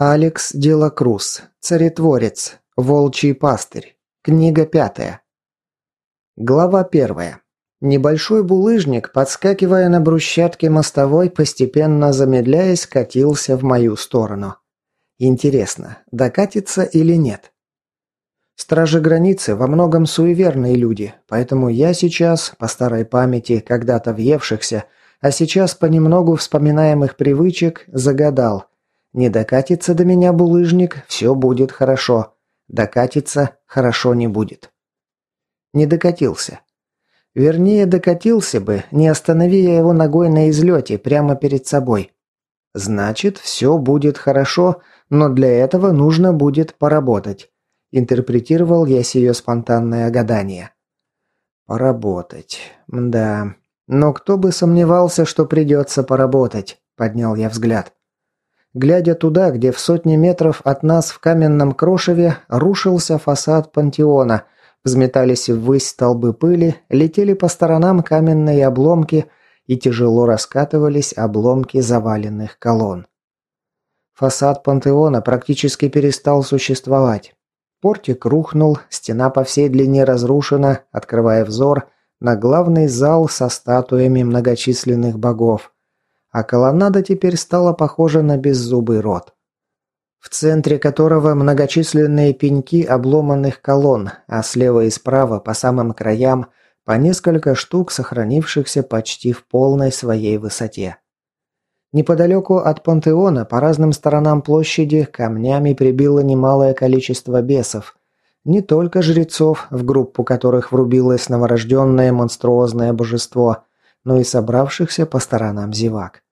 Алекс Делакрус. Царетворец. Волчий пастырь. Книга пятая. Глава первая. Небольшой булыжник, подскакивая на брусчатке мостовой, постепенно замедляясь, катился в мою сторону. Интересно, докатится или нет? Стражи границы во многом суеверные люди, поэтому я сейчас, по старой памяти, когда-то въевшихся, а сейчас понемногу вспоминаемых привычек, загадал. Не докатится до меня булыжник, все будет хорошо. Докатится, хорошо не будет. Не докатился. Вернее, докатился бы, не останови его ногой на излете, прямо перед собой. Значит, все будет хорошо, но для этого нужно будет поработать. Интерпретировал я сие спонтанное гадание. Поработать. Да. Но кто бы сомневался, что придется поработать, поднял я взгляд. Глядя туда, где в сотни метров от нас в каменном крошеве рушился фасад пантеона, взметались ввысь столбы пыли, летели по сторонам каменные обломки и тяжело раскатывались обломки заваленных колонн. Фасад пантеона практически перестал существовать. Портик рухнул, стена по всей длине разрушена, открывая взор на главный зал со статуями многочисленных богов. А колоннада теперь стала похожа на беззубый рот. В центре которого многочисленные пеньки обломанных колонн, а слева и справа по самым краям по несколько штук, сохранившихся почти в полной своей высоте. Неподалеку от пантеона по разным сторонам площади камнями прибило немалое количество бесов. Не только жрецов, в группу которых врубилось новорожденное монструозное божество, но и собравшихся по сторонам зевак.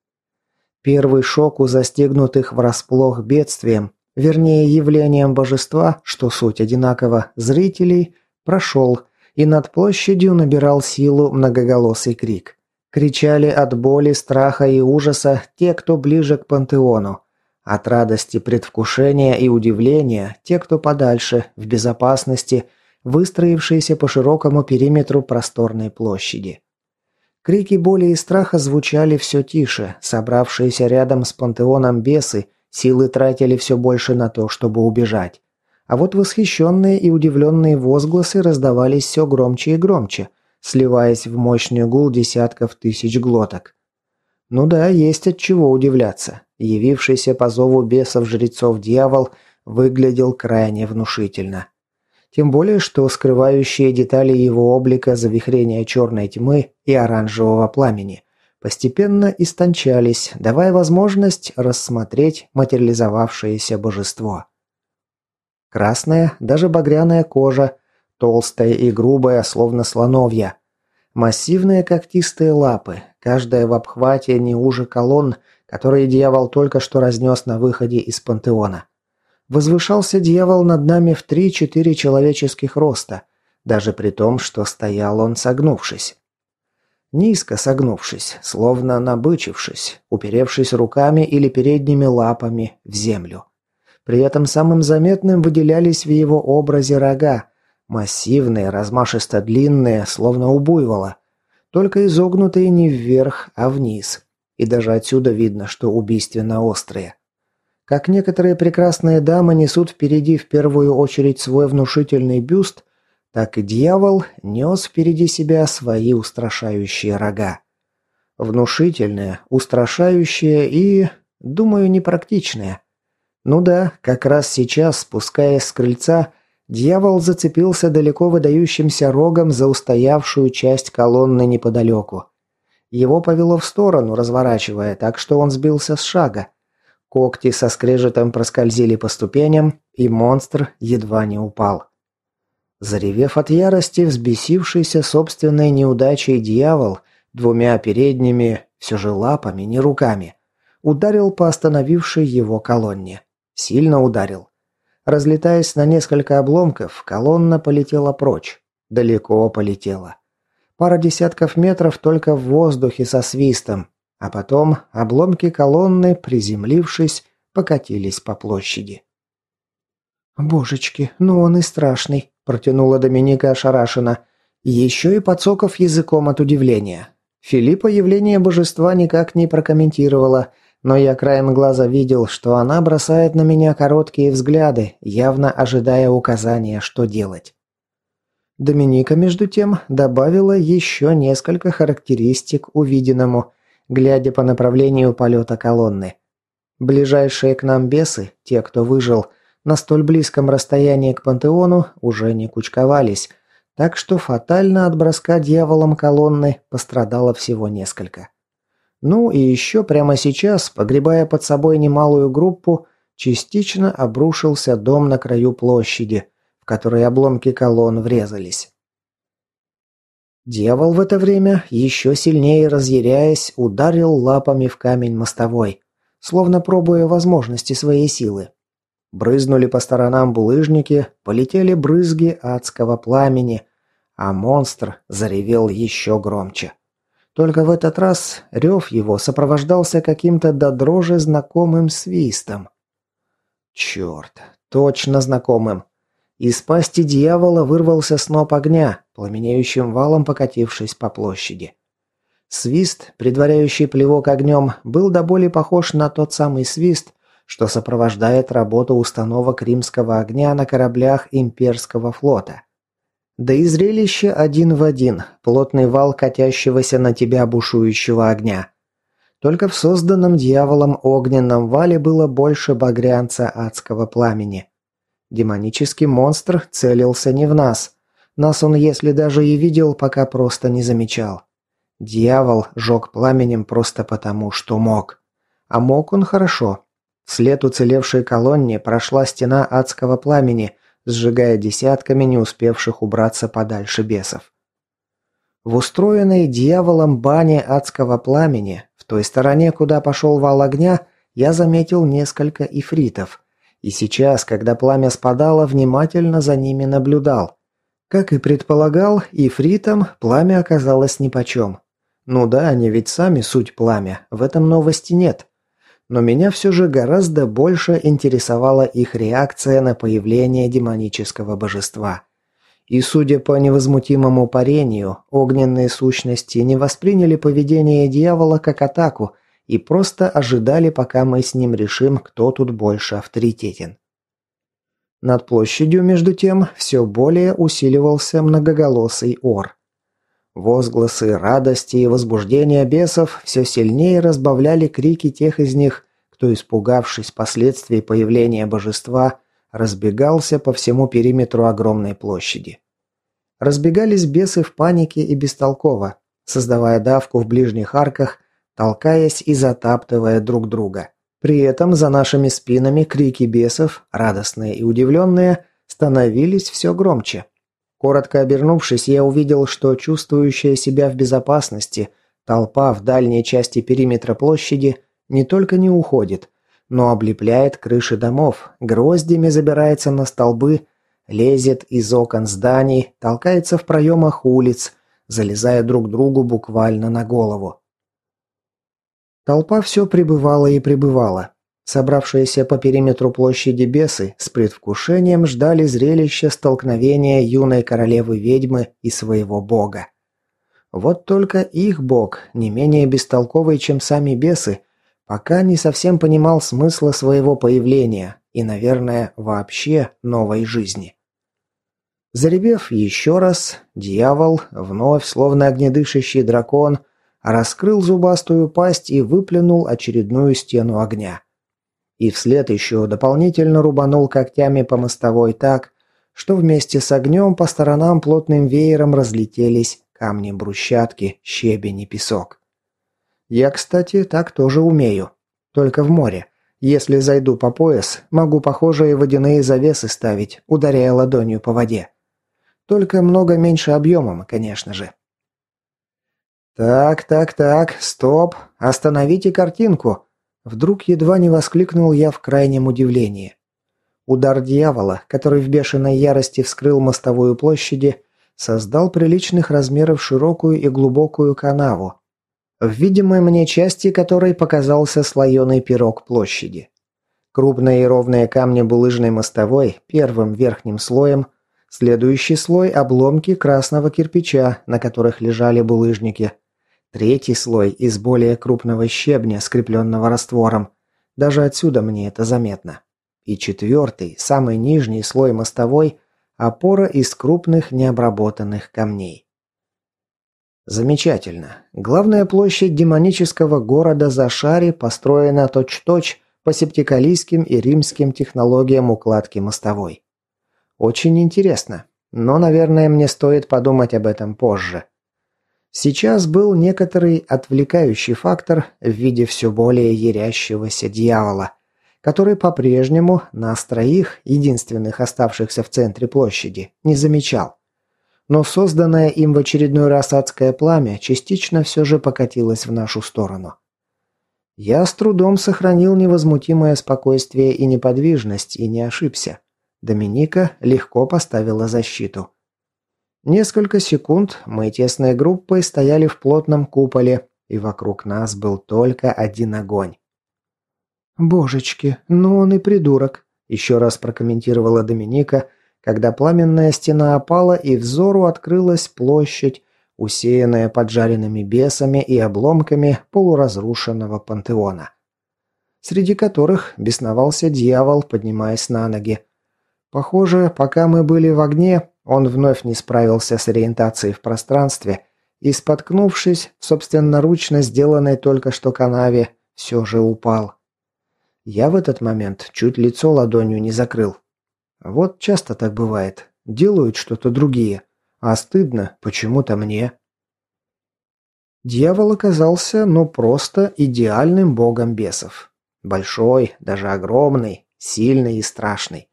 Первый шок у застегнутых врасплох бедствием, вернее явлением божества, что суть одинаково, зрителей, прошел, и над площадью набирал силу многоголосый крик. Кричали от боли, страха и ужаса те, кто ближе к пантеону. От радости, предвкушения и удивления те, кто подальше, в безопасности, выстроившиеся по широкому периметру просторной площади. Крики боли и страха звучали все тише, собравшиеся рядом с пантеоном бесы силы тратили все больше на то, чтобы убежать. А вот восхищенные и удивленные возгласы раздавались все громче и громче, сливаясь в мощный гул десятков тысяч глоток. Ну да, есть от чего удивляться. Явившийся по зову бесов-жрецов дьявол выглядел крайне внушительно. Тем более, что скрывающие детали его облика завихрения черной тьмы и оранжевого пламени постепенно истончались, давая возможность рассмотреть материализовавшееся божество. Красная, даже багряная кожа, Толстая и грубая, словно слоновья. Массивные когтистые лапы, каждая в обхвате не уже колонн, которые дьявол только что разнес на выходе из пантеона. Возвышался дьявол над нами в три-четыре человеческих роста, даже при том, что стоял он согнувшись. Низко согнувшись, словно набычившись, уперевшись руками или передними лапами в землю. При этом самым заметным выделялись в его образе рога, Массивные, размашисто длинные, словно у буйвола. Только изогнутые не вверх, а вниз. И даже отсюда видно, что убийственно острые. Как некоторые прекрасные дамы несут впереди в первую очередь свой внушительный бюст, так и дьявол нес впереди себя свои устрашающие рога. Внушительные, устрашающие и, думаю, непрактичные. Ну да, как раз сейчас, спускаясь с крыльца, Дьявол зацепился далеко выдающимся рогом за устоявшую часть колонны неподалеку. Его повело в сторону, разворачивая, так что он сбился с шага. Когти со скрежетом проскользили по ступеням, и монстр едва не упал. Заревев от ярости, взбесившийся собственной неудачей дьявол двумя передними, все же лапами, не руками, ударил по остановившей его колонне. Сильно ударил. Разлетаясь на несколько обломков, колонна полетела прочь. Далеко полетела. Пара десятков метров только в воздухе со свистом, а потом обломки колонны, приземлившись, покатились по площади. «Божечки, ну он и страшный», – протянула Доминика ошарашенно, еще и подсоков языком от удивления. Филиппа явление божества никак не прокомментировала, Но я краем глаза видел, что она бросает на меня короткие взгляды, явно ожидая указания, что делать. Доминика, между тем, добавила еще несколько характеристик увиденному, глядя по направлению полета колонны. Ближайшие к нам бесы, те, кто выжил, на столь близком расстоянии к пантеону, уже не кучковались, так что фатально от броска дьяволом колонны пострадало всего несколько. Ну и еще прямо сейчас, погребая под собой немалую группу, частично обрушился дом на краю площади – в который обломки колонн врезались. Дьявол в это время, еще сильнее разъяряясь, ударил лапами в камень мостовой, словно пробуя возможности своей силы. Брызнули по сторонам булыжники, полетели брызги адского пламени, а монстр заревел еще громче. Только в этот раз рев его сопровождался каким-то до дрожи знакомым свистом. Черт, точно знакомым. Из пасти дьявола вырвался сноп огня, пламенеющим валом покатившись по площади. Свист, предваряющий плевок огнем, был до боли похож на тот самый свист, что сопровождает работу установок римского огня на кораблях имперского флота. Да и зрелище один в один, плотный вал катящегося на тебя бушующего огня. Только в созданном дьяволом огненном вале было больше багрянца адского пламени. Демонический монстр целился не в нас. Нас он, если даже и видел, пока просто не замечал. Дьявол жег пламенем просто потому, что мог. А мог он хорошо. Вслед уцелевшей колонне прошла стена адского пламени, сжигая десятками не успевших убраться подальше бесов. В устроенной дьяволом бане адского пламени, в той стороне, куда пошел вал огня, я заметил несколько ифритов – и сейчас, когда пламя спадало, внимательно за ними наблюдал. Как и предполагал, ифритам пламя оказалось нипочем. Ну да, они ведь сами суть пламя, в этом новости нет. Но меня все же гораздо больше интересовала их реакция на появление демонического божества. И судя по невозмутимому парению, огненные сущности не восприняли поведение дьявола как атаку – и просто ожидали, пока мы с ним решим, кто тут больше авторитетен. Над площадью, между тем, все более усиливался многоголосый ор. Возгласы радости и возбуждения бесов все сильнее разбавляли крики тех из них, кто, испугавшись последствий появления божества, разбегался по всему периметру огромной площади. Разбегались бесы в панике и бестолково, создавая давку в ближних арках толкаясь и затаптывая друг друга. При этом за нашими спинами крики бесов, радостные и удивленные, становились все громче. Коротко обернувшись, я увидел, что чувствующая себя в безопасности толпа в дальней части периметра площади не только не уходит, но облепляет крыши домов, гроздями забирается на столбы, лезет из окон зданий, толкается в проемах улиц, залезая друг другу буквально на голову. Толпа все пребывала и пребывала. Собравшиеся по периметру площади бесы с предвкушением ждали зрелища столкновения юной королевы-ведьмы и своего бога. Вот только их бог, не менее бестолковый, чем сами бесы, пока не совсем понимал смысла своего появления и, наверное, вообще новой жизни. Заребев еще раз, дьявол, вновь словно огнедышащий дракон – раскрыл зубастую пасть и выплюнул очередную стену огня. И вслед еще дополнительно рубанул когтями по мостовой так, что вместе с огнем по сторонам плотным веером разлетелись камни брусчатки, щебень и песок. Я, кстати, так тоже умею. Только в море. Если зайду по пояс, могу похожие водяные завесы ставить, ударяя ладонью по воде. Только много меньше объемом, конечно же. «Так, так, так, стоп! Остановите картинку!» Вдруг едва не воскликнул я в крайнем удивлении. Удар дьявола, который в бешеной ярости вскрыл мостовую площади, создал приличных размеров широкую и глубокую канаву, в видимой мне части которой показался слоеный пирог площади. Крупные и ровные камни булыжной мостовой первым верхним слоем, следующий слой – обломки красного кирпича, на которых лежали булыжники – Третий слой из более крупного щебня, скрепленного раствором. Даже отсюда мне это заметно. И четвертый, самый нижний слой мостовой – опора из крупных необработанных камней. Замечательно. Главная площадь демонического города Зашари построена точь-точь по септикалийским и римским технологиям укладки мостовой. Очень интересно, но, наверное, мне стоит подумать об этом позже. Сейчас был некоторый отвлекающий фактор в виде все более ярящегося дьявола, который по-прежнему нас троих, единственных оставшихся в центре площади, не замечал. Но созданное им в очередной раз адское пламя частично все же покатилось в нашу сторону. Я с трудом сохранил невозмутимое спокойствие и неподвижность и не ошибся. Доминика легко поставила защиту. Несколько секунд мы тесной группой стояли в плотном куполе, и вокруг нас был только один огонь. «Божечки, ну он и придурок», – еще раз прокомментировала Доминика, когда пламенная стена опала и взору открылась площадь, усеянная поджаренными бесами и обломками полуразрушенного пантеона, среди которых бесновался дьявол, поднимаясь на ноги. Похоже, пока мы были в огне, он вновь не справился с ориентацией в пространстве и, споткнувшись в собственноручно сделанной только что канаве, все же упал. Я в этот момент чуть лицо ладонью не закрыл. Вот часто так бывает. Делают что-то другие. А стыдно почему-то мне. Дьявол оказался, ну, просто идеальным богом бесов. Большой, даже огромный, сильный и страшный.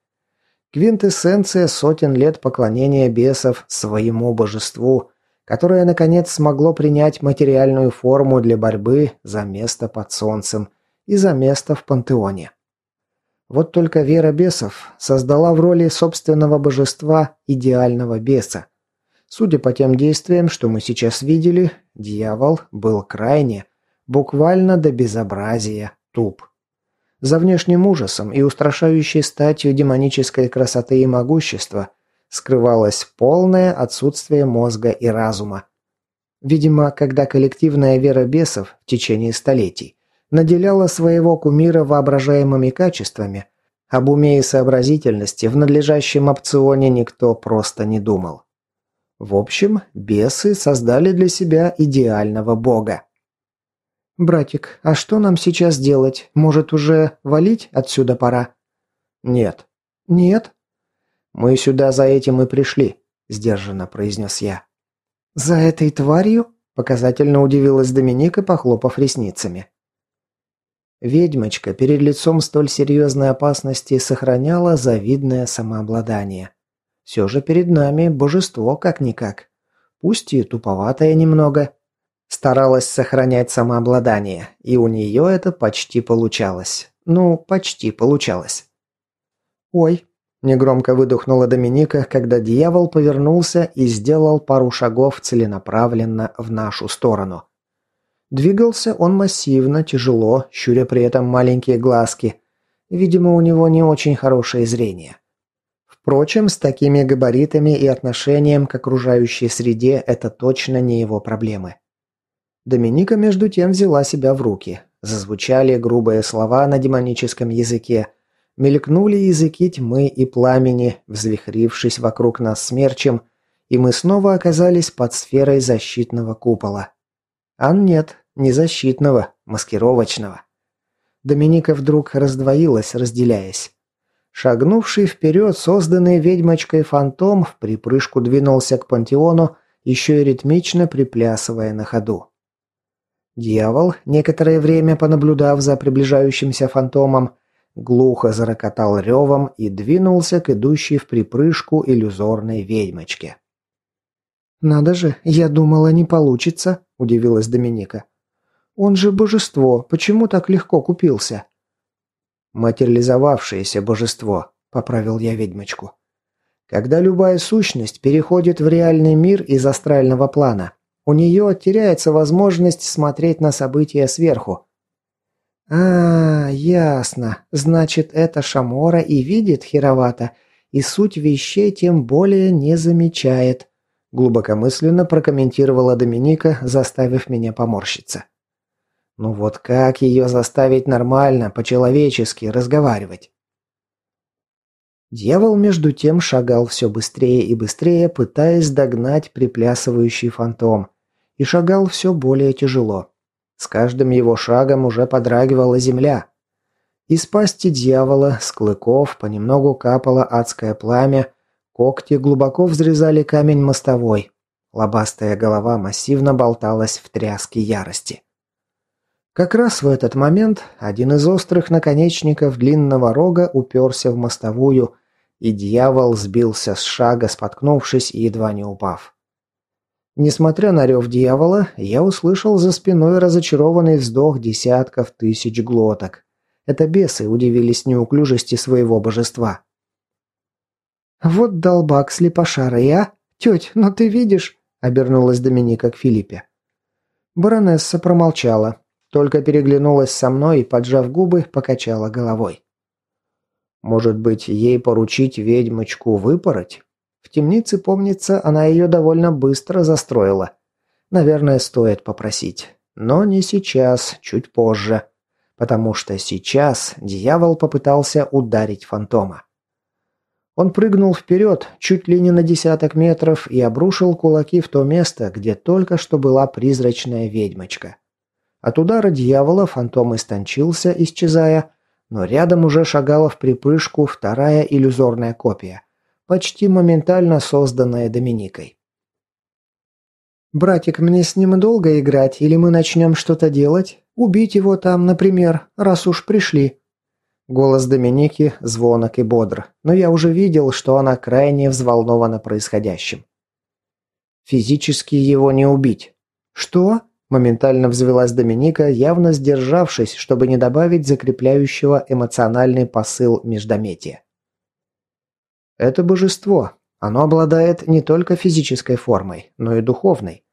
Квинтэссенция сотен лет поклонения бесов своему божеству, которое, наконец, смогло принять материальную форму для борьбы за место под солнцем и за место в пантеоне. Вот только вера бесов создала в роли собственного божества идеального беса. Судя по тем действиям, что мы сейчас видели, дьявол был крайне, буквально до безобразия, туп. За внешним ужасом и устрашающей статью демонической красоты и могущества скрывалось полное отсутствие мозга и разума. Видимо, когда коллективная вера бесов в течение столетий наделяла своего кумира воображаемыми качествами, об уме и сообразительности в надлежащем опционе никто просто не думал. В общем, бесы создали для себя идеального бога. «Братик, а что нам сейчас делать? Может, уже валить отсюда пора?» «Нет». «Нет?» «Мы сюда за этим и пришли», – сдержанно произнес я. «За этой тварью?» – показательно удивилась Доминика, похлопав ресницами. Ведьмочка перед лицом столь серьезной опасности сохраняла завидное самообладание. Все же перед нами божество как-никак. Пусть и туповатое немного, Старалась сохранять самообладание, и у нее это почти получалось. Ну, почти получалось. «Ой», – негромко выдохнула Доминика, когда дьявол повернулся и сделал пару шагов целенаправленно в нашу сторону. Двигался он массивно, тяжело, щуря при этом маленькие глазки. Видимо, у него не очень хорошее зрение. Впрочем, с такими габаритами и отношением к окружающей среде это точно не его проблемы. Доминика между тем взяла себя в руки. Зазвучали грубые слова на демоническом языке. Мелькнули языки тьмы и пламени, взвихрившись вокруг нас смерчем, и мы снова оказались под сферой защитного купола. А нет, не защитного, маскировочного. Доминика вдруг раздвоилась, разделяясь. Шагнувший вперед, созданный ведьмочкой фантом, в припрыжку двинулся к пантеону, еще и ритмично приплясывая на ходу. Дьявол, некоторое время понаблюдав за приближающимся фантомом, глухо зарокотал ревом и двинулся к идущей в припрыжку иллюзорной ведьмочке. «Надо же, я думала, не получится», – удивилась Доминика. «Он же божество, почему так легко купился?» «Материализовавшееся божество», – поправил я ведьмочку. «Когда любая сущность переходит в реальный мир из астрального плана, у нее теряется возможность смотреть на события сверху. А, ясно. Значит, это Шамора и видит Хировата, и суть вещей тем более не замечает. глубокомысленно прокомментировала Доминика, заставив меня поморщиться. Ну вот как ее заставить нормально, по-человечески разговаривать? Дьявол между тем шагал все быстрее и быстрее, пытаясь догнать приплясывающий фантом, и шагал все более тяжело. С каждым его шагом уже подрагивала земля. Из пасти дьявола, с клыков, понемногу капало адское пламя, когти глубоко взрезали камень мостовой. Лобастая голова массивно болталась в тряске ярости. Как раз в этот момент один из острых наконечников длинного рога уперся в мостовую, и дьявол сбился с шага, споткнувшись и едва не упав. Несмотря на рев дьявола, я услышал за спиной разочарованный вздох десятков тысяч глоток. Это бесы удивились неуклюжести своего божества. «Вот долбак слепошарый, а? Теть, но ну ты видишь?» – обернулась Доминика к Филиппе. Баронесса промолчала, только переглянулась со мной и, поджав губы, покачала головой. Может быть, ей поручить ведьмочку выпороть? В темнице, помнится, она ее довольно быстро застроила. Наверное, стоит попросить. Но не сейчас, чуть позже. Потому что сейчас дьявол попытался ударить фантома. Он прыгнул вперед, чуть ли не на десяток метров, и обрушил кулаки в то место, где только что была призрачная ведьмочка. От удара дьявола фантом истончился, исчезая, но рядом уже шагала в припрыжку вторая иллюзорная копия, почти моментально созданная Доминикой. «Братик, мне с ним долго играть, или мы начнем что-то делать? Убить его там, например, раз уж пришли?» Голос Доминики звонок и бодр, но я уже видел, что она крайне взволнована происходящим. «Физически его не убить». «Что?» Моментально взвелась Доминика, явно сдержавшись, чтобы не добавить закрепляющего эмоциональный посыл междометия. Это божество. Оно обладает не только физической формой, но и духовной.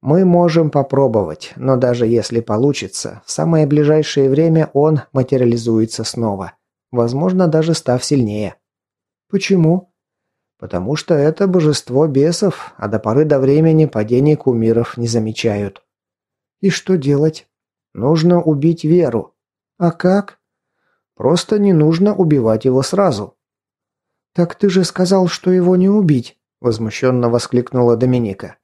Мы можем попробовать, но даже если получится, в самое ближайшее время он материализуется снова. Возможно, даже став сильнее. Почему? Потому что это божество бесов, а до поры до времени падений кумиров не замечают. И что делать? Нужно убить Веру. А как? Просто не нужно убивать его сразу. Так ты же сказал, что его не убить, возмущенно воскликнула Доминика.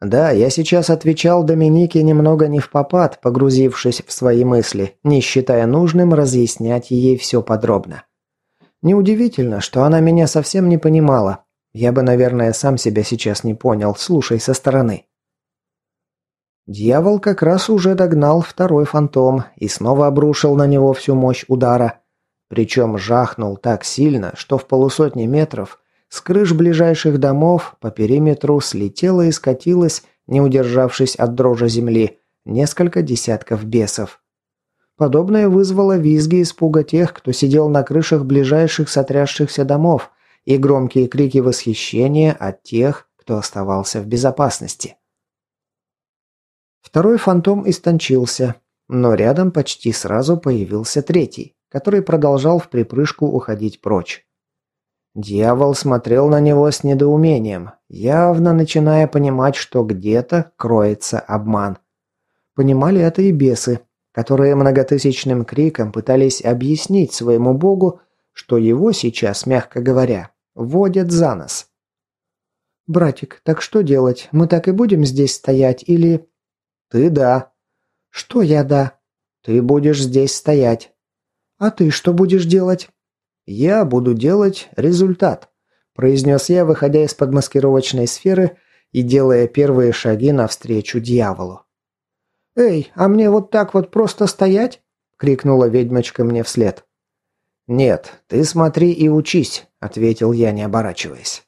Да, я сейчас отвечал Доминике немного не в попад, погрузившись в свои мысли, не считая нужным разъяснять ей все подробно. Неудивительно, что она меня совсем не понимала. Я бы, наверное, сам себя сейчас не понял, слушай со стороны. Дьявол как раз уже догнал второй фантом и снова обрушил на него всю мощь удара. Причем жахнул так сильно, что в полусотни метров с крыш ближайших домов по периметру слетело и скатилось, не удержавшись от дрожи земли, несколько десятков бесов. Подобное вызвало визги испуга тех, кто сидел на крышах ближайших сотрясшихся домов, и громкие крики восхищения от тех, кто оставался в безопасности. Второй фантом истончился, но рядом почти сразу появился третий, который продолжал в припрыжку уходить прочь. Дьявол смотрел на него с недоумением, явно начиная понимать, что где-то кроется обман. Понимали это и бесы, которые многотысячным криком пытались объяснить своему богу, что его сейчас, мягко говоря, водят за нос. «Братик, так что делать? Мы так и будем здесь стоять или...» «Ты да». «Что я да?» «Ты будешь здесь стоять». «А ты что будешь делать?» «Я буду делать результат», – произнес я, выходя из-под маскировочной сферы и делая первые шаги навстречу дьяволу. «Эй, а мне вот так вот просто стоять?» – крикнула ведьмочка мне вслед. «Нет, ты смотри и учись», – ответил я, не оборачиваясь.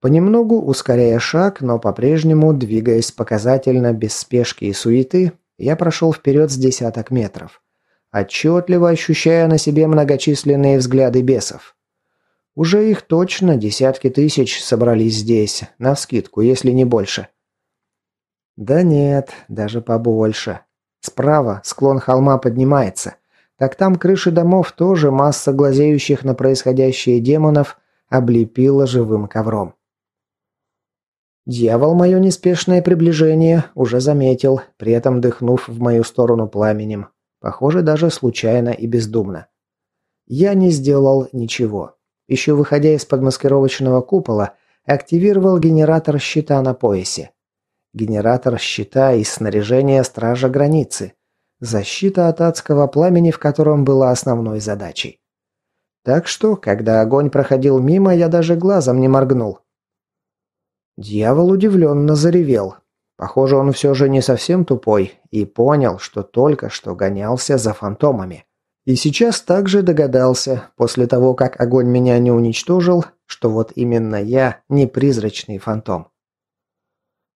Понемногу ускоряя шаг, но по-прежнему двигаясь показательно без спешки и суеты, я прошел вперед с десяток метров, отчетливо ощущая на себе многочисленные взгляды бесов. Уже их точно десятки тысяч собрались здесь, навскидку, если не больше. Да нет, даже побольше. Справа склон холма поднимается. Так там крыши домов тоже масса глазеющих на происходящее демонов – облепило живым ковром. Дьявол мое неспешное приближение уже заметил, при этом дыхнув в мою сторону пламенем. Похоже, даже случайно и бездумно. Я не сделал ничего. Еще выходя из-под маскировочного купола, активировал генератор щита на поясе. Генератор щита из снаряжения стража границы. Защита от адского пламени, в котором была основной задачей. Так что, когда огонь проходил мимо, я даже глазом не моргнул. Дьявол удивленно заревел. Похоже, он все же не совсем тупой и понял, что только что гонялся за фантомами. И сейчас также догадался, после того, как огонь меня не уничтожил, что вот именно я не призрачный фантом.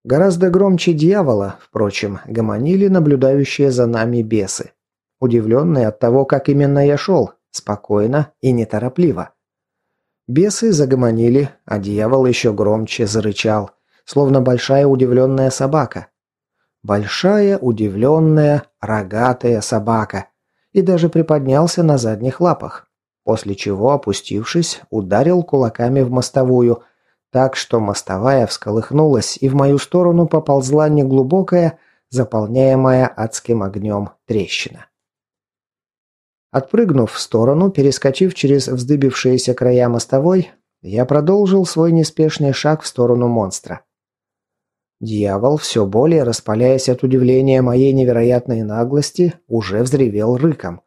Гораздо громче дьявола, впрочем, гомонили наблюдающие за нами бесы. Удивленные от того, как именно я шел, спокойно и неторопливо. Бесы загомонили, а дьявол еще громче зарычал, словно большая удивленная собака. Большая, удивленная, рогатая собака – и даже приподнялся на задних лапах, после чего, опустившись, ударил кулаками в мостовую, так что мостовая всколыхнулась и в мою сторону поползла неглубокая, заполняемая адским огнем трещина. Отпрыгнув в сторону, перескочив через вздыбившиеся края мостовой, я продолжил свой неспешный шаг в сторону монстра. Дьявол, все более распаляясь от удивления моей невероятной наглости, уже взревел рыком.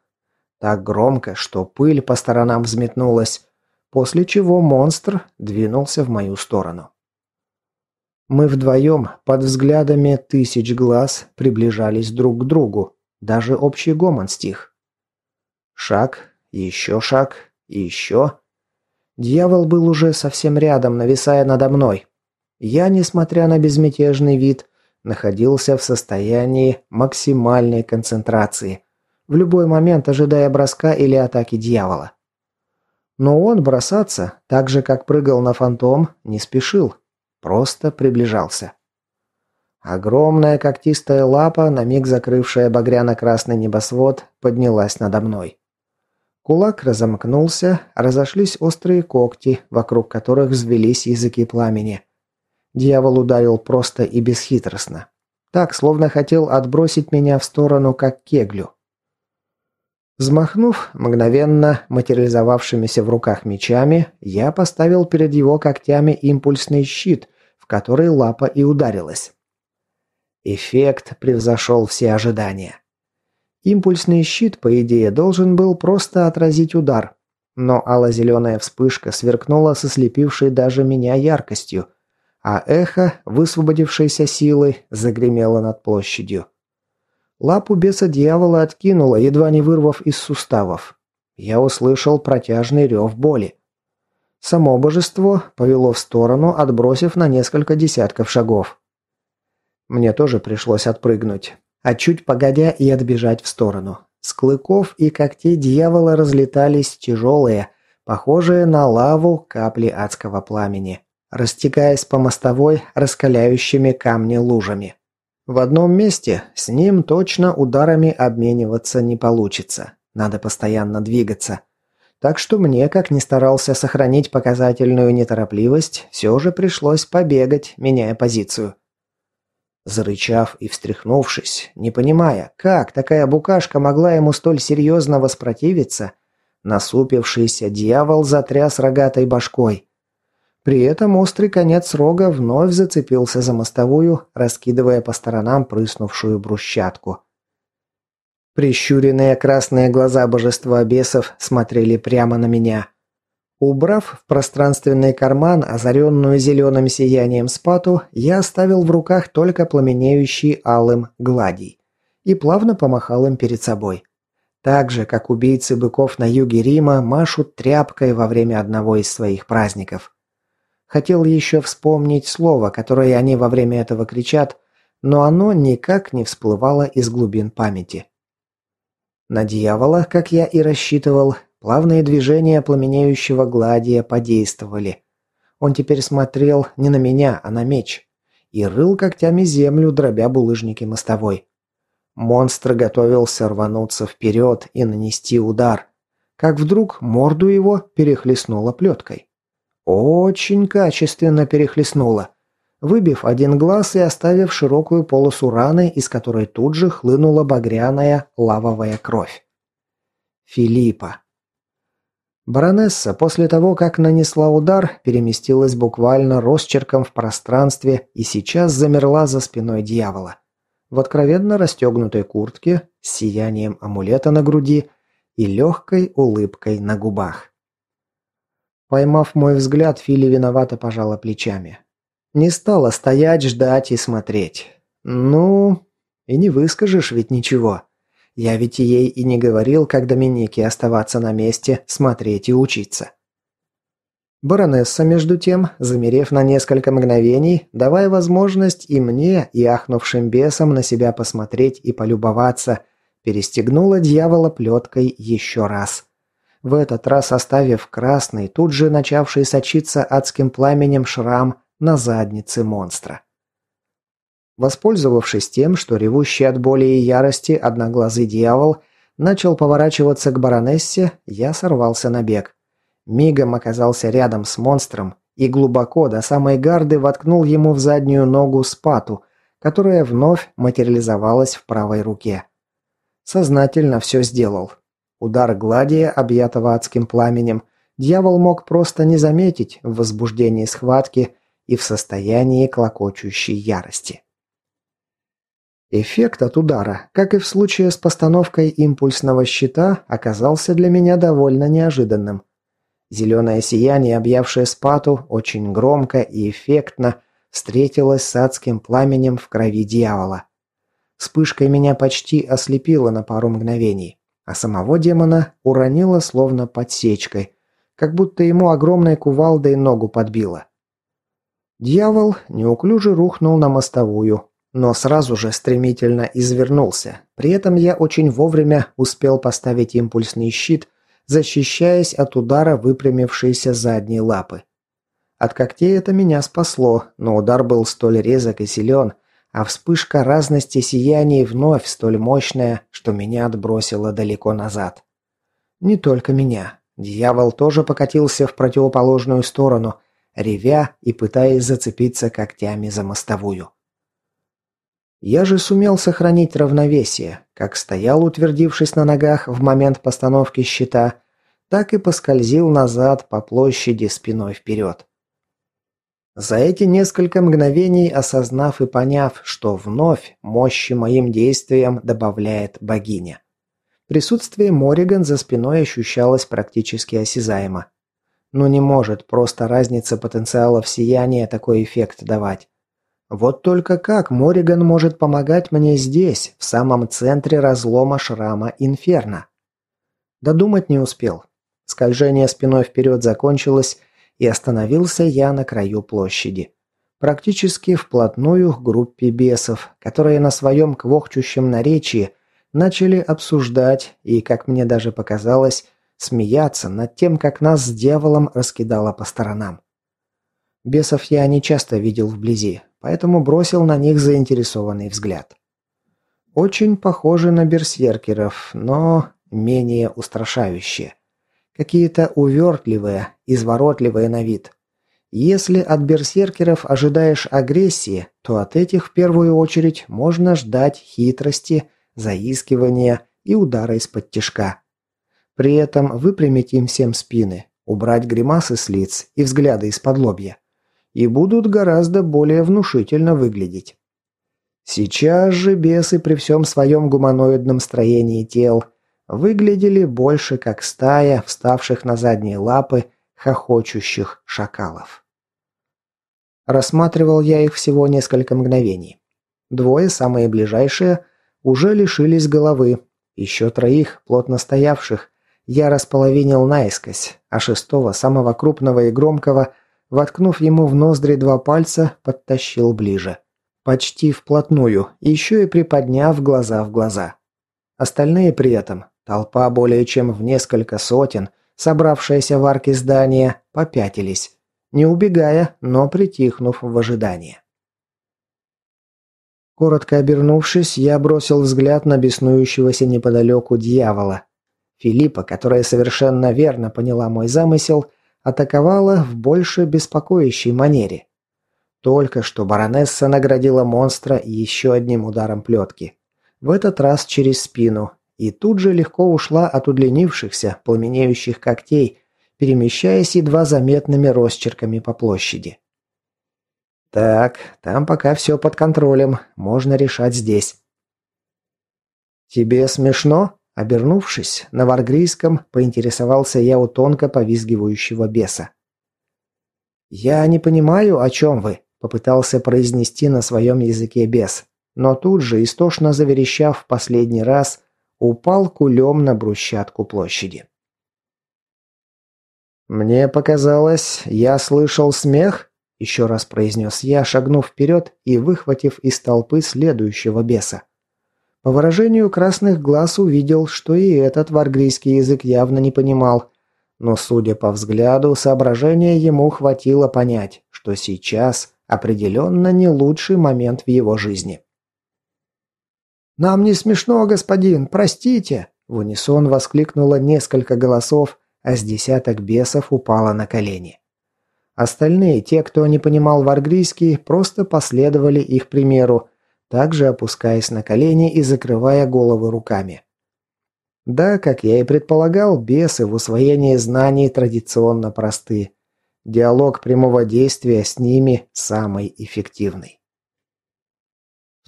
Так громко, что пыль по сторонам взметнулась, после чего монстр двинулся в мою сторону. Мы вдвоем, под взглядами тысяч глаз, приближались друг к другу, даже общий гомон стих. Шаг, еще шаг, еще. Дьявол был уже совсем рядом, нависая надо мной. Я, несмотря на безмятежный вид, находился в состоянии максимальной концентрации, в любой момент ожидая броска или атаки дьявола. Но он бросаться, так же как прыгал на фантом, не спешил, просто приближался. Огромная когтистая лапа, на миг закрывшая багряно-красный небосвод, поднялась надо мной. Кулак разомкнулся, разошлись острые когти, вокруг которых взвелись языки пламени. Дьявол ударил просто и бесхитростно. Так, словно хотел отбросить меня в сторону, как кеглю. Взмахнув мгновенно материализовавшимися в руках мечами, я поставил перед его когтями импульсный щит, в который лапа и ударилась. Эффект превзошел все ожидания. Импульсный щит, по идее, должен был просто отразить удар, но ало-зеленая вспышка сверкнула со слепившей даже меня яркостью, а эхо, высвободившейся силы, загремело над площадью. Лапу беса дьявола откинуло, едва не вырвав из суставов. Я услышал протяжный рев боли. Само божество повело в сторону, отбросив на несколько десятков шагов. Мне тоже пришлось отпрыгнуть, а чуть погодя и отбежать в сторону. С клыков и когтей дьявола разлетались тяжелые, похожие на лаву капли адского пламени растекаясь по мостовой раскаляющими камни лужами. В одном месте с ним точно ударами обмениваться не получится. Надо постоянно двигаться. Так что мне, как ни старался сохранить показательную неторопливость, все же пришлось побегать, меняя позицию. Зарычав и встряхнувшись, не понимая, как такая букашка могла ему столь серьезно воспротивиться, насупившийся дьявол затряс рогатой башкой – при этом острый конец рога вновь зацепился за мостовую, раскидывая по сторонам прыснувшую брусчатку. Прищуренные красные глаза божества бесов смотрели прямо на меня. Убрав в пространственный карман озаренную зеленым сиянием спату, я оставил в руках только пламенеющий алым гладий и плавно помахал им перед собой. Так же, как убийцы быков на юге Рима машут тряпкой во время одного из своих праздников. Хотел еще вспомнить слово, которое они во время этого кричат, но оно никак не всплывало из глубин памяти. На дьявола, как я и рассчитывал, плавные движения пламенеющего гладия подействовали. Он теперь смотрел не на меня, а на меч. И рыл когтями землю, дробя булыжники мостовой. Монстр готовился рвануться вперед и нанести удар. Как вдруг морду его перехлестнуло плеткой. Очень качественно перехлестнуло, выбив один глаз и оставив широкую полосу раны, из которой тут же хлынула багряная лавовая кровь. Филиппа. Баронесса после того, как нанесла удар, переместилась буквально росчерком в пространстве и сейчас замерла за спиной дьявола. В откровенно расстегнутой куртке, с сиянием амулета на груди и легкой улыбкой на губах. Поймав мой взгляд, Фили виновато пожала плечами. Не стала стоять, ждать и смотреть. Ну, и не выскажешь ведь ничего. Я ведь ей и не говорил, как Доминике оставаться на месте, смотреть и учиться. Баронесса, между тем, замерев на несколько мгновений, давая возможность и мне, и ахнувшим бесам на себя посмотреть и полюбоваться, перестегнула дьявола плеткой еще раз. В этот раз оставив красный, тут же начавший сочиться адским пламенем шрам на заднице монстра. Воспользовавшись тем, что ревущий от боли и ярости одноглазый дьявол начал поворачиваться к баронессе, я сорвался на бег. Мигом оказался рядом с монстром и глубоко до самой гарды воткнул ему в заднюю ногу спату, которая вновь материализовалась в правой руке. Сознательно все сделал. Удар гладия, объятого адским пламенем, дьявол мог просто не заметить в возбуждении схватки и в состоянии клокочущей ярости. Эффект от удара, как и в случае с постановкой импульсного щита, оказался для меня довольно неожиданным. Зеленое сияние, объявшее спату, очень громко и эффектно встретилось с адским пламенем в крови дьявола. Вспышкой меня почти ослепило на пару мгновений, а самого демона уронило словно подсечкой, как будто ему огромной кувалдой ногу подбило. Дьявол неуклюже рухнул на мостовую, но сразу же стремительно извернулся. При этом я очень вовремя успел поставить импульсный щит, защищаясь от удара выпрямившейся задней лапы. От когтей это меня спасло, но удар был столь резок и силен, а вспышка разности сияний вновь столь мощная, что меня отбросило далеко назад. Не только меня. Дьявол тоже покатился в противоположную сторону, ревя и пытаясь зацепиться когтями за мостовую. Я же сумел сохранить равновесие, как стоял, утвердившись на ногах в момент постановки щита, так и поскользил назад по площади спиной вперед. За эти несколько мгновений осознав и поняв, что вновь мощи моим действиям добавляет богиня. Присутствие Мориган за спиной ощущалось практически осязаемо. Но не может просто разница потенциалов сияния такой эффект давать. Вот только как Мориган может помогать мне здесь, в самом центре разлома шрама Инферно? Додумать не успел. Скольжение спиной вперед закончилось, и остановился я на краю площади. Практически вплотную к группе бесов, которые на своем квохчущем наречии начали обсуждать и, как мне даже показалось, смеяться над тем, как нас с дьяволом раскидало по сторонам. Бесов я не часто видел вблизи, поэтому бросил на них заинтересованный взгляд. Очень похожи на берсеркеров, но менее устрашающие. Какие-то увертливые, изворотливые на вид. Если от берсеркеров ожидаешь агрессии, то от этих в первую очередь можно ждать хитрости, заискивания и удара из-под тишка. При этом выпрямить им всем спины, убрать гримасы с лиц и взгляды из-под лобья и будут гораздо более внушительно выглядеть. Сейчас же бесы при всем своем гуманоидном строении тел выглядели больше как стая вставших на задние лапы хохочущих шакалов. Рассматривал я их всего несколько мгновений. Двое, самые ближайшие, уже лишились головы, еще троих, плотно стоявших, я располовинил наискось, а шестого, самого крупного и громкого, воткнув ему в ноздри два пальца, подтащил ближе. Почти вплотную, еще и приподняв глаза в глаза. Остальные при этом, толпа более чем в несколько сотен, собравшаяся в арке здания, попятились, не убегая, но притихнув в ожидании. Коротко обернувшись, я бросил взгляд на беснующегося неподалеку дьявола. Филиппа, которая совершенно верно поняла мой замысел, атаковала в больше беспокоящей манере. Только что баронесса наградила монстра еще одним ударом плетки. В этот раз через спину, и тут же легко ушла от удлинившихся, пламенеющих когтей, перемещаясь едва заметными росчерками по площади. «Так, там пока все под контролем, можно решать здесь». «Тебе смешно?» Обернувшись, на варгрийском поинтересовался я у тонко повизгивающего беса. «Я не понимаю, о чем вы», – попытался произнести на своем языке бес, но тут же, истошно заверещав в последний раз, упал кулем на брусчатку площади. «Мне показалось, я слышал смех?» – еще раз произнес я, шагнув вперед и выхватив из толпы следующего беса. По выражению красных глаз увидел, что и этот варгрийский язык явно не понимал, но, судя по взгляду, соображения ему хватило понять, что сейчас определенно не лучший момент в его жизни. «Нам не смешно, господин, простите!» В унисон воскликнуло несколько голосов, а с десяток бесов упало на колени. Остальные, те, кто не понимал варгрийский, просто последовали их примеру, также опускаясь на колени и закрывая головы руками. Да, как я и предполагал, бесы в усвоении знаний традиционно просты. Диалог прямого действия с ними самый эффективный.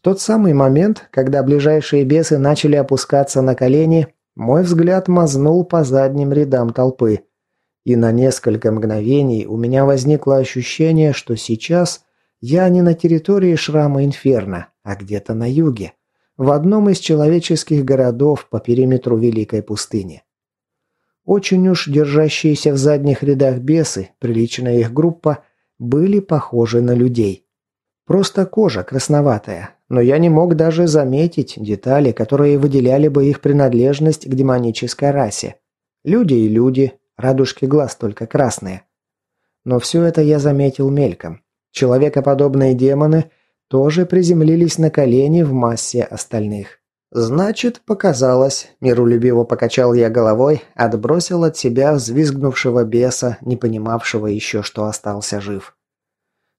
Тот самый момент, когда ближайшие бесы начали опускаться на колени, мой взгляд мазнул по задним рядам толпы. И на несколько мгновений у меня возникло ощущение, что сейчас я не на территории шрама Инферно, а где-то на юге, в одном из человеческих городов по периметру Великой пустыни. Очень уж держащиеся в задних рядах бесы, приличная их группа, были похожи на людей. Просто кожа красноватая, но я не мог даже заметить детали, которые выделяли бы их принадлежность к демонической расе. Люди и люди, радужки глаз только красные. Но все это я заметил мельком. Человекоподобные демоны тоже приземлились на колени в массе остальных. «Значит, показалось», – миролюбиво покачал я головой, отбросил от себя взвизгнувшего беса, не понимавшего еще, что остался жив.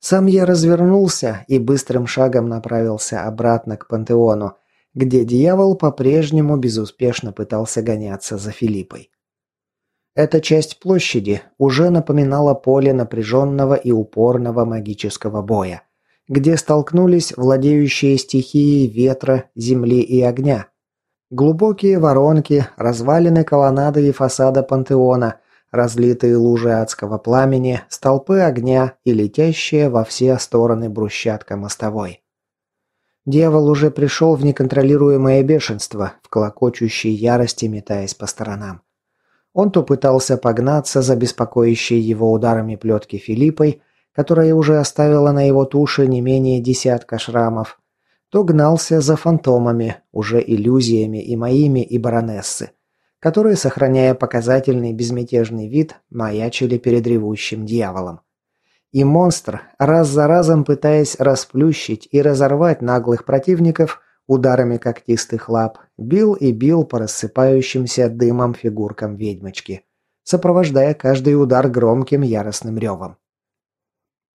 Сам я развернулся и быстрым шагом направился обратно к пантеону, где дьявол по-прежнему безуспешно пытался гоняться за Филиппой. Эта часть площади уже напоминала поле напряженного и упорного магического боя где столкнулись владеющие стихией ветра, земли и огня. Глубокие воронки, развалины колоннады и фасада пантеона, разлитые лужи адского пламени, столпы огня и летящая во все стороны брусчатка мостовой. Дьявол уже пришел в неконтролируемое бешенство, в клокочущей ярости метаясь по сторонам. Он то пытался погнаться за беспокоящей его ударами плетки Филиппой, которая уже оставила на его туше не менее десятка шрамов, то гнался за фантомами, уже иллюзиями и моими, и баронессы, которые, сохраняя показательный безмятежный вид, маячили перед ревущим дьяволом. И монстр, раз за разом пытаясь расплющить и разорвать наглых противников ударами когтистых лап, бил и бил по рассыпающимся дымом фигуркам ведьмочки, сопровождая каждый удар громким яростным ревом.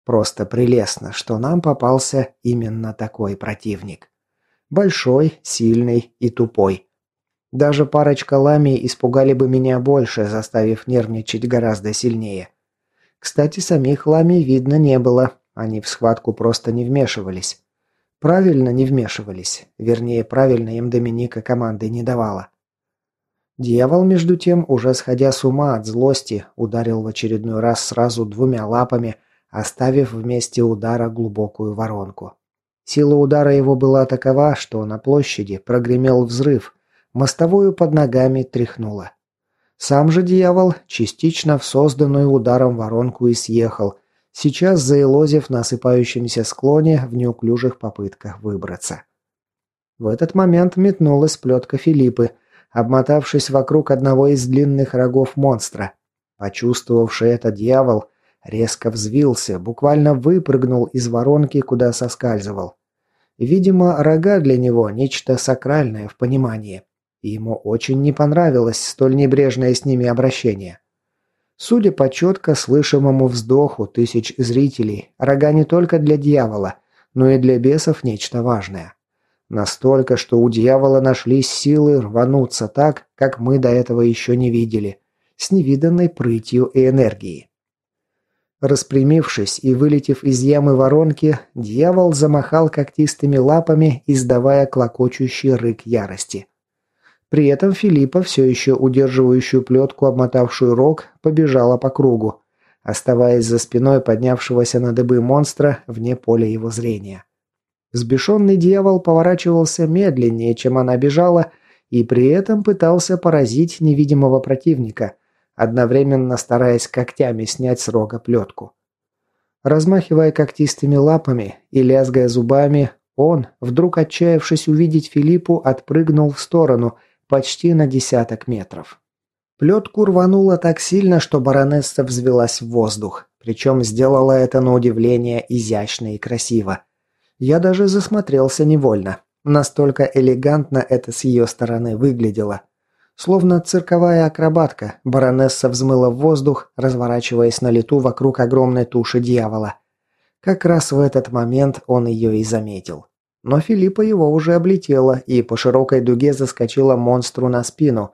Просто прелестно, что нам попался именно такой противник. Большой, сильный и тупой. Даже парочка ламий испугали бы меня больше, заставив нервничать гораздо сильнее. Кстати, самих ламий видно не было, они в схватку просто не вмешивались. Правильно не вмешивались, вернее, правильно им Доминика команды не давала. Дьявол, между тем, уже сходя с ума от злости, ударил в очередной раз сразу двумя лапами – оставив вместе удара глубокую воронку. Сила удара его была такова, что на площади прогремел взрыв, мостовую под ногами тряхнуло. Сам же дьявол частично в созданную ударом воронку и съехал, сейчас заилозив на осыпающемся склоне в неуклюжих попытках выбраться. В этот момент метнулась плетка Филиппы, обмотавшись вокруг одного из длинных рогов монстра. Почувствовавший это дьявол – Резко взвился, буквально выпрыгнул из воронки, куда соскальзывал. Видимо, рога для него – нечто сакральное в понимании. Ему очень не понравилось столь небрежное с ними обращение. Судя по четко слышимому вздоху тысяч зрителей, рога не только для дьявола, но и для бесов нечто важное. Настолько, что у дьявола нашлись силы рвануться так, как мы до этого еще не видели, с невиданной прытью и энергией. Распрямившись и вылетев из ямы воронки, дьявол замахал когтистыми лапами, издавая клокочущий рык ярости. При этом Филиппа, все еще удерживающую плетку, обмотавшую рог, побежала по кругу, оставаясь за спиной поднявшегося на дыбы монстра вне поля его зрения. Взбешенный дьявол поворачивался медленнее, чем она бежала, и при этом пытался поразить невидимого противника – одновременно стараясь когтями снять с рога плетку. Размахивая когтистыми лапами и лязгая зубами, он, вдруг отчаявшись увидеть Филиппу, отпрыгнул в сторону, почти на десяток метров. Плетку рвануло так сильно, что баронесса взвелась в воздух, причем сделала это на удивление изящно и красиво. Я даже засмотрелся невольно. Настолько элегантно это с ее стороны выглядело. Словно цирковая акробатка, баронесса взмыла в воздух, разворачиваясь на лету вокруг огромной туши дьявола. Как раз в этот момент он ее и заметил. Но Филиппа его уже облетела и по широкой дуге заскочила монстру на спину.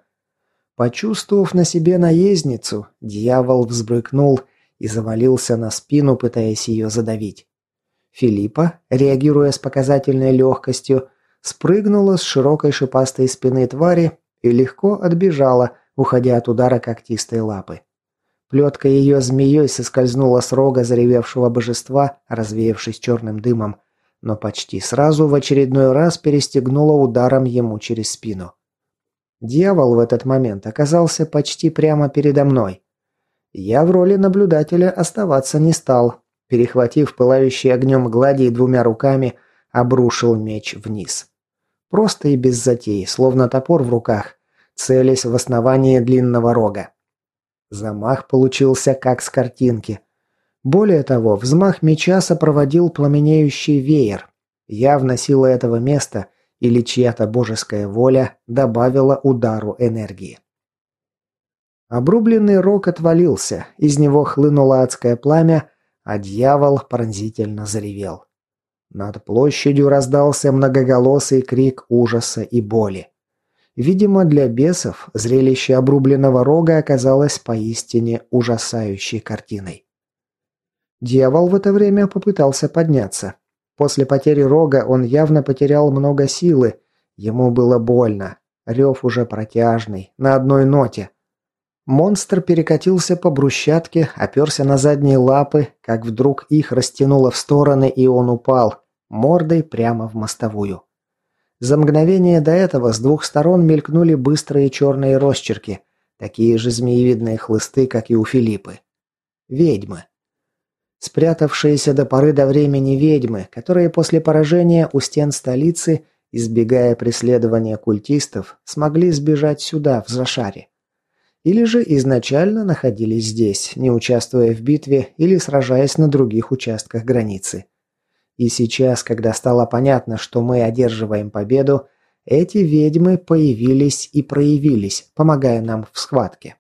Почувствовав на себе наездницу, дьявол взбрыкнул и завалился на спину, пытаясь ее задавить. Филиппа, реагируя с показательной легкостью, спрыгнула с широкой шипастой спины твари и легко отбежала, уходя от удара когтистой лапы. Плетка ее змеей соскользнула с рога заревевшего божества, развеявшись черным дымом, но почти сразу в очередной раз перестегнула ударом ему через спину. Дьявол в этот момент оказался почти прямо передо мной. Я в роли наблюдателя оставаться не стал. Перехватив пылающий огнем глади двумя руками, обрушил меч вниз. Просто и без затей, словно топор в руках, целясь в основание длинного рога. Замах получился как с картинки. Более того, взмах меча сопроводил пламенеющий веер. Явно сила этого места или чья-то божеская воля добавила удару энергии. Обрубленный рог отвалился, из него хлынуло адское пламя, а дьявол пронзительно заревел. Над площадью раздался многоголосый крик ужаса и боли. Видимо, для бесов зрелище обрубленного рога оказалось поистине ужасающей картиной. Дьявол в это время попытался подняться. После потери рога он явно потерял много силы. Ему было больно. Рев уже протяжный, на одной ноте. Монстр перекатился по брусчатке, оперся на задние лапы, как вдруг их растянуло в стороны, и он упал, мордой прямо в мостовую. За мгновение до этого с двух сторон мелькнули быстрые черные росчерки, такие же змеевидные хлысты, как и у Филиппы. Ведьмы. Спрятавшиеся до поры до времени ведьмы, которые после поражения у стен столицы, избегая преследования культистов, смогли сбежать сюда, в Зашаре. Или же изначально находились здесь, не участвуя в битве или сражаясь на других участках границы. И сейчас, когда стало понятно, что мы одерживаем победу, эти ведьмы появились и проявились, помогая нам в схватке.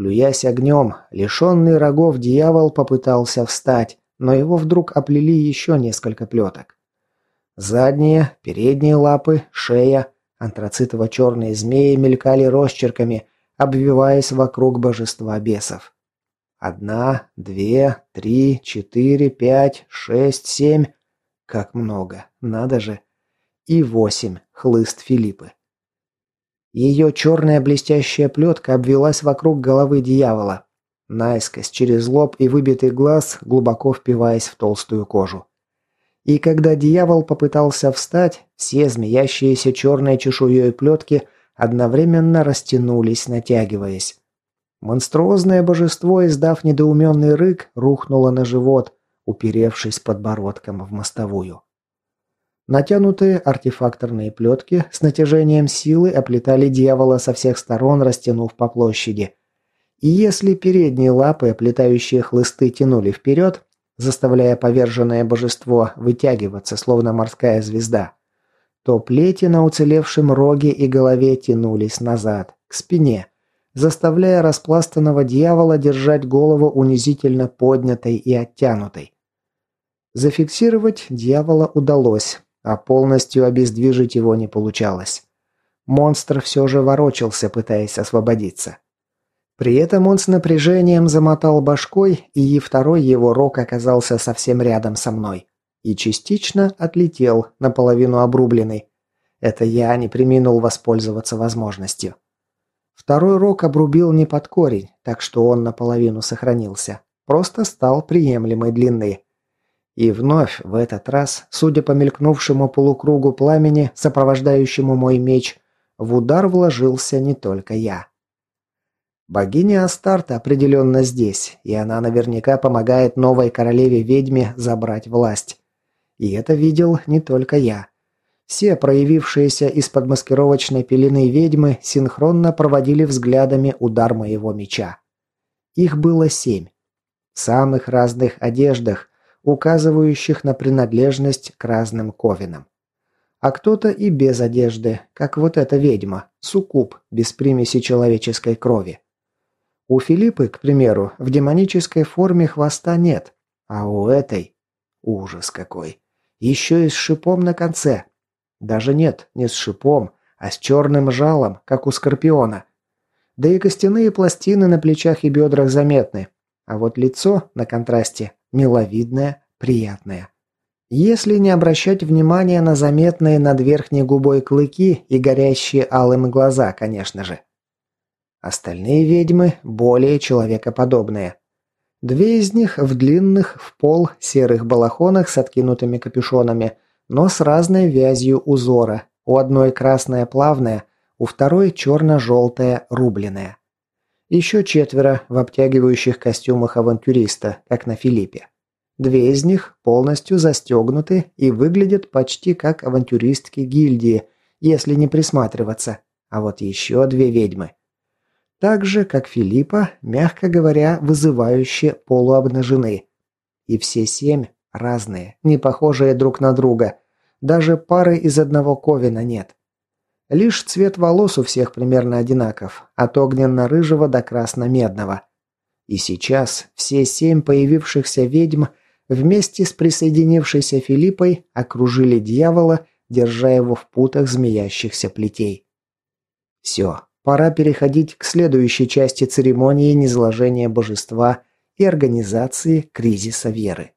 Плюясь огнем, лишенный рогов дьявол попытался встать, но его вдруг оплели еще несколько плеток. Задние, передние лапы, шея, антрацитово-черные змеи мелькали росчерками, обвиваясь вокруг божества бесов. Одна, две, три, четыре, пять, шесть, семь. Как много, надо же. И восемь, хлыст Филиппы. Ее черная блестящая плетка обвелась вокруг головы дьявола. Наискось через лоб и выбитый глаз, глубоко впиваясь в толстую кожу. И когда дьявол попытался встать, все змеящиеся черной чешуей плетки одновременно растянулись, натягиваясь. Монструозное божество, издав недоуменный рык, рухнуло на живот, уперевшись подбородком в мостовую. Натянутые артефакторные плетки с натяжением силы оплетали дьявола со всех сторон, растянув по площади. И если передние лапы, оплетающие хлысты, тянули вперед, заставляя поверженное божество вытягиваться, словно морская звезда, то плети на уцелевшем роге и голове тянулись назад, к спине, заставляя распластанного дьявола держать голову унизительно поднятой и оттянутой. Зафиксировать дьявола удалось, а полностью обездвижить его не получалось. Монстр все же ворочался, пытаясь освободиться. При этом он с напряжением замотал башкой, и второй его рог оказался совсем рядом со мной. И частично отлетел, наполовину обрубленный. Это я не приминул воспользоваться возможностью. Второй рог обрубил не под корень, так что он наполовину сохранился. Просто стал приемлемой длины. И вновь, в этот раз, судя по мелькнувшему полукругу пламени, сопровождающему мой меч, в удар вложился не только я. Богиня Астарта определенно здесь, и она наверняка помогает новой королеве-ведьме забрать власть. И это видел не только я. Все проявившиеся из-под маскировочной пелены ведьмы синхронно проводили взглядами удар моего меча. Их было семь. В самых разных одеждах, указывающих на принадлежность к разным ковинам. А кто-то и без одежды, как вот эта ведьма, суккуб, без примеси человеческой крови. У Филиппы, к примеру, в демонической форме хвоста нет, а у этой... Ужас какой. Еще и с шипом на конце. Даже нет, не с шипом, а с черным жалом, как у скорпиона. Да и костяные пластины на плечах и бедрах заметны. А вот лицо, на контрасте, миловидное, приятное. Если не обращать внимания на заметные над верхней губой клыки и горящие алым глаза, конечно же. Остальные ведьмы более человекоподобные. Две из них в длинных, в пол, серых балахонах с откинутыми капюшонами, но с разной вязью узора. У одной красная плавная, у второй черно-желтая рубленая. Еще четверо в обтягивающих костюмах авантюриста, как на Филиппе. Две из них полностью застегнуты и выглядят почти как авантюристки гильдии, если не присматриваться. А вот еще две ведьмы. Так же, как Филиппа, мягко говоря, вызывающе полуобнажены. И все семь разные, не похожие друг на друга. Даже пары из одного ковина нет. Лишь цвет волос у всех примерно одинаков, от огненно-рыжего до красно-медного. И сейчас все семь появившихся ведьм вместе с присоединившейся Филиппой окружили дьявола, держа его в путах змеящихся плетей. Все, пора переходить к следующей части церемонии низложения божества и организации кризиса веры.